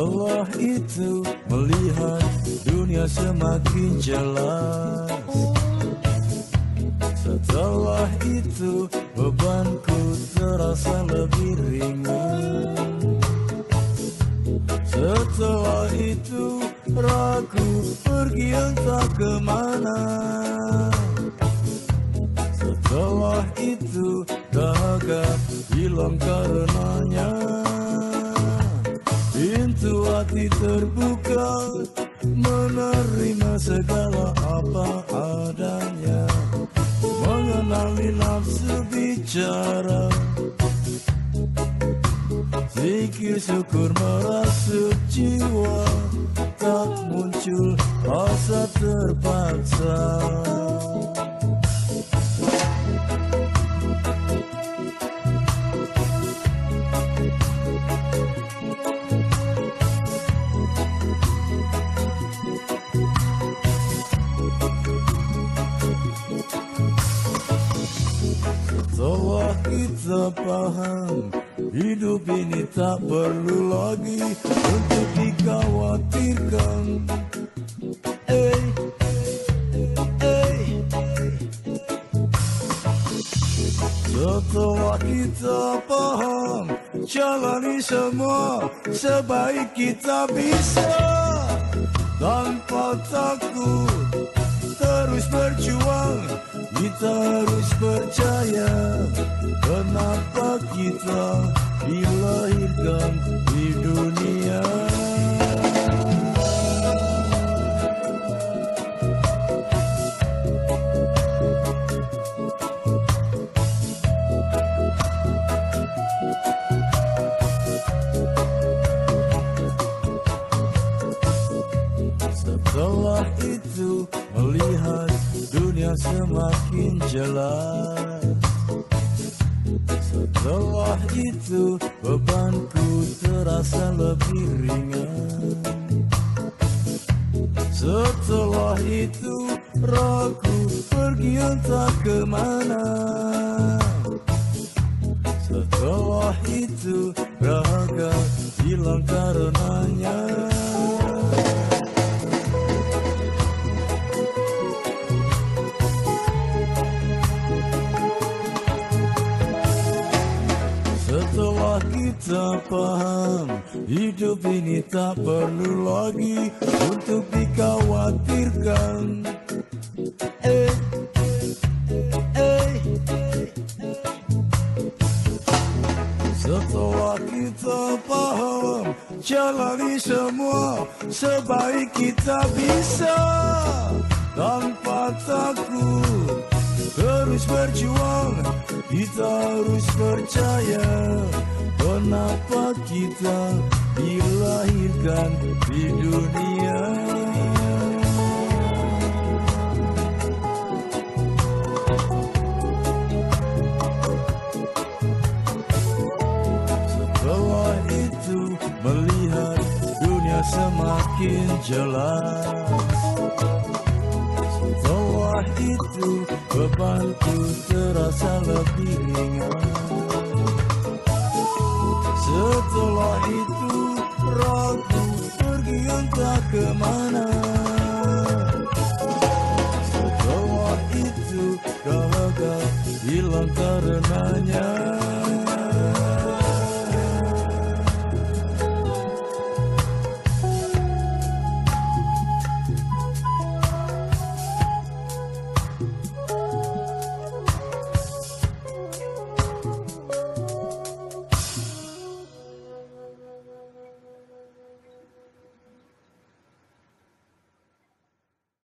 Setelah itu melihat dunia semakin jelas. Setelah itu bebanku terasa lebih ringan. Setelah itu ragu pergi entah ke mana. Setelah itu dahaga hilang karenanya hati terbuka Menerima segala apa adanya. Mengenali nafsu bicara. Zikir syukur merasuk jiwa. Tak muncul asa terpaksa paham Hidup ini tak perlu lagi Untuk dikhawatirkan. Eh, eh Setelah kita paham Jalani semua Sebaik kita bisa. Tanpa takut Terus berjuang Kita percaya Kenapa kita dilahirkan di dunia? Setelah itu melihat dunia semakin jelas. Setelah itu bebanku terasa lebih ringan. Setelah itu ragu pergi entah ke mana. Setelah itu raga hilang karenanya Kita paham Hidup ini tak perlu lagi Untuk dikhawatirkan. Eh, eh. Setelah kita paham Jalani semua Sebaik kita bisa. Tanpa takut Terus berjuang Kita harus percaya Kenapa kita dilahirkan di dunia? Setelah itu melihat dunia semakin jelas. Setelah itu bebanku terasa lebih ringan Setelah itu ragu pergi entah ke mana. Setelah itu dahaga hilang karenanya